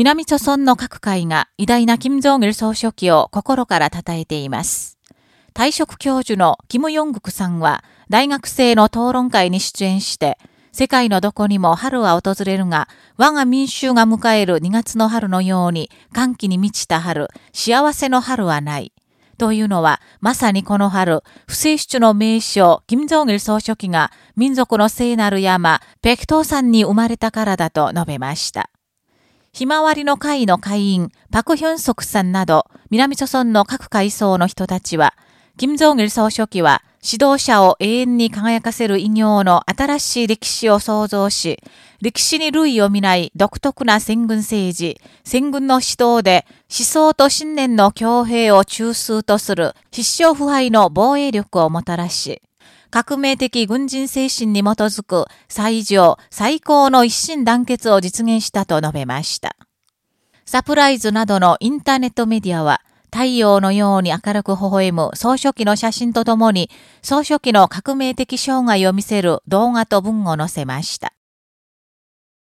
南朝村の各界が偉大な金正義総書記を心から称えています。退職教授のキム・ヨングクさんは大学生の討論会に出演して、世界のどこにも春は訪れるが、我が民衆が迎える2月の春のように歓喜に満ちた春、幸せの春はない。というのは、まさにこの春、不正出の名将、金正義総書記が民族の聖なる山、北東山に生まれたからだと述べました。ひまわりの会の会員、パクヒョンソクさんなど、南朝村の各階層の人たちは、金正義総書記は指導者を永遠に輝かせる異業の新しい歴史を創造し、歴史に類を見ない独特な戦軍政治、戦軍の指導で思想と信念の強兵を中枢とする必勝腐敗の防衛力をもたらし、革命的軍人精神に基づく最上、最高の一心団結を実現したと述べました。サプライズなどのインターネットメディアは、太陽のように明るく微笑む総書記の写真とともに、総書記の革命的生涯を見せる動画と文を載せました。